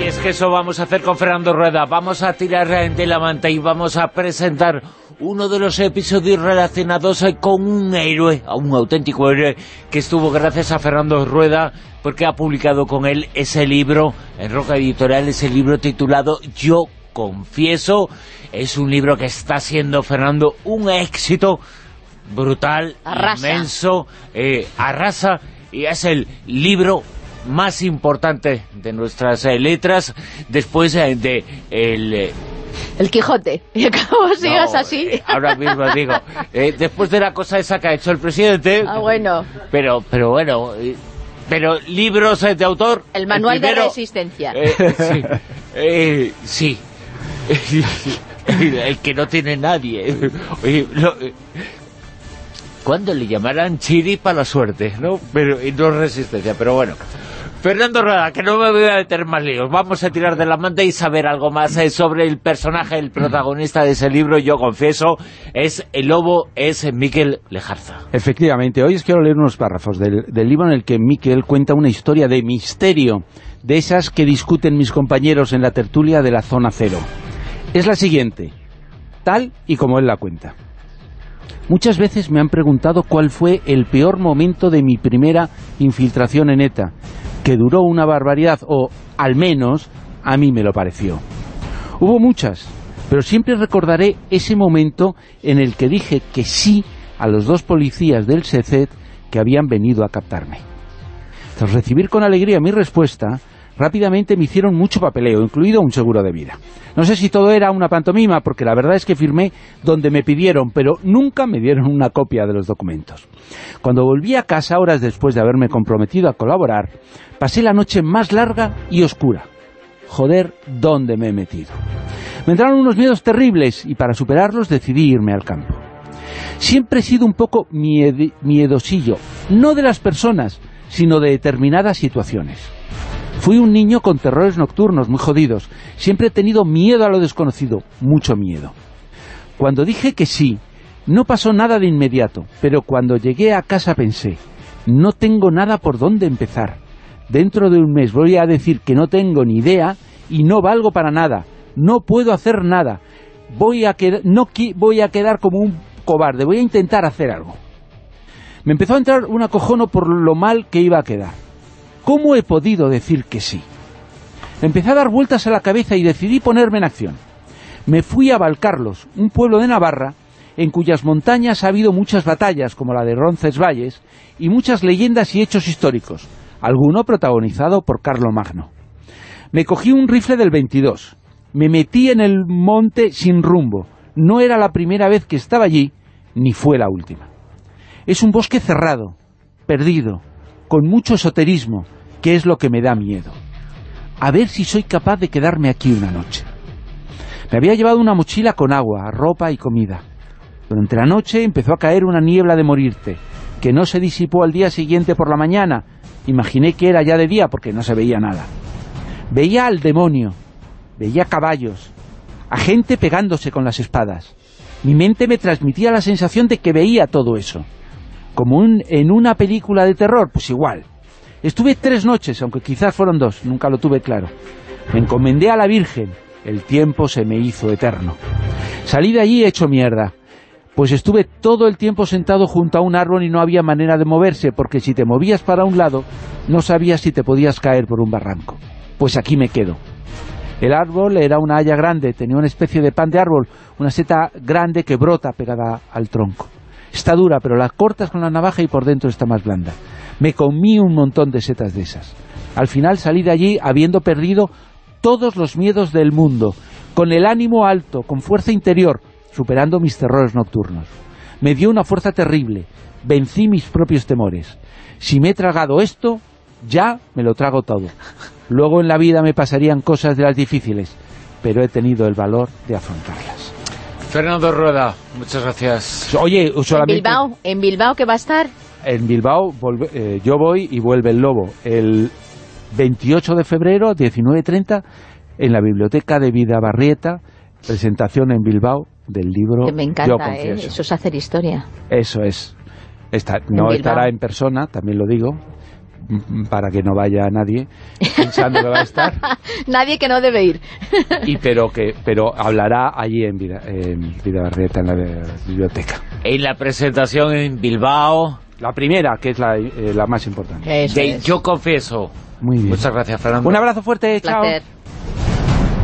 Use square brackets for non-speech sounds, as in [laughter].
Y es que eso vamos a hacer con Fernando Rueda. Vamos a tirar de la manta y vamos a presentar uno de los episodios relacionados con un héroe, un auténtico héroe, que estuvo gracias a Fernando Rueda, porque ha publicado con él ese libro, en Roca Editorial, ese libro titulado Yo confieso. Es un libro que está siendo, Fernando, un éxito brutal, inmenso, eh, arrasa, y es el libro más importante de nuestras eh, letras después eh, de el... El Quijote, y acabo sigas así. Eh, ahora mismo digo, después de la cosa esa que ha hecho el presidente... Ah, bueno. Pero, pero bueno, pero libros de autor... El manual de resistencia. sí, sí. [laughs] el que no tiene nadie. ¿Cuándo le llamarán Chiri para la suerte? ¿no? Pero, y no resistencia, pero bueno. Fernando Rueda, que no me voy a meter más líos. Vamos a tirar de la manta y saber algo más eh, sobre el personaje, el protagonista de ese libro, yo confieso, es el lobo, es Miquel Lejarza. Efectivamente, hoy os quiero leer unos párrafos del, del libro en el que Miquel cuenta una historia de misterio, de esas que discuten mis compañeros en la tertulia de la Zona Cero. Es la siguiente, tal y como él la cuenta. Muchas veces me han preguntado cuál fue el peor momento de mi primera infiltración en ETA que duró una barbaridad, o al menos a mí me lo pareció. Hubo muchas, pero siempre recordaré ese momento en el que dije que sí a los dos policías del SECET que habían venido a captarme. Tras recibir con alegría mi respuesta, rápidamente me hicieron mucho papeleo, incluido un seguro de vida. No sé si todo era una pantomima, porque la verdad es que firmé donde me pidieron, pero nunca me dieron una copia de los documentos. Cuando volví a casa, horas después de haberme comprometido a colaborar, pasé la noche más larga y oscura. Joder, ¿dónde me he metido? Me entraron unos miedos terribles y para superarlos decidí irme al campo. Siempre he sido un poco miedosillo, no de las personas, sino de determinadas situaciones. Fui un niño con terrores nocturnos muy jodidos. Siempre he tenido miedo a lo desconocido, mucho miedo. Cuando dije que sí, no pasó nada de inmediato, pero cuando llegué a casa pensé, no tengo nada por dónde empezar. Dentro de un mes voy a decir que no tengo ni idea y no valgo para nada. No puedo hacer nada. Voy a no voy a quedar como un cobarde. Voy a intentar hacer algo. Me empezó a entrar un acojono por lo mal que iba a quedar. ¿Cómo he podido decir que sí? Empecé a dar vueltas a la cabeza y decidí ponerme en acción. Me fui a Valcarlos, un pueblo de Navarra, en cuyas montañas ha habido muchas batallas, como la de Roncesvalles, y muchas leyendas y hechos históricos, alguno protagonizado por Carlo Magno. Me cogí un rifle del 22, me metí en el monte sin rumbo, no era la primera vez que estaba allí, ni fue la última. Es un bosque cerrado, perdido, con mucho esoterismo, que es lo que me da miedo. A ver si soy capaz de quedarme aquí una noche. Me había llevado una mochila con agua, ropa y comida. Durante la noche empezó a caer una niebla de morirte, que no se disipó al día siguiente por la mañana. Imaginé que era ya de día porque no se veía nada. Veía al demonio, veía caballos, a gente pegándose con las espadas. Mi mente me transmitía la sensación de que veía todo eso como en una película de terror, pues igual. Estuve tres noches, aunque quizás fueron dos, nunca lo tuve claro. Me encomendé a la Virgen, el tiempo se me hizo eterno. Salí de allí hecho mierda, pues estuve todo el tiempo sentado junto a un árbol y no había manera de moverse, porque si te movías para un lado, no sabías si te podías caer por un barranco. Pues aquí me quedo. El árbol era una haya grande, tenía una especie de pan de árbol, una seta grande que brota pegada al tronco. Está dura, pero la cortas con la navaja y por dentro está más blanda. Me comí un montón de setas de esas. Al final salí de allí habiendo perdido todos los miedos del mundo, con el ánimo alto, con fuerza interior, superando mis terrores nocturnos. Me dio una fuerza terrible, vencí mis propios temores. Si me he tragado esto, ya me lo trago todo. Luego en la vida me pasarían cosas de las difíciles, pero he tenido el valor de afrontarlas. Fernando Rueda, muchas gracias. Oye, solamente... ¿En Bilbao? ¿En Bilbao qué va a estar? En Bilbao eh, yo voy y vuelve el Lobo el 28 de febrero, 19.30, en la Biblioteca de Vida Barrieta, presentación en Bilbao del libro que me encanta, ¿eh? eso es hacer historia. Eso es. Está, no estará en persona, también lo digo, para que no vaya nadie pensando que va a estar. [laughs] nadie que no debe ir. y pero que pero hablará allí en Vida, en Vida Barrieta, en la biblioteca. En la presentación en Bilbao. La primera, que es la, eh, la más importante. de, Yo confieso. Muy bien. Muchas gracias, Fernando. Un abrazo fuerte, chao.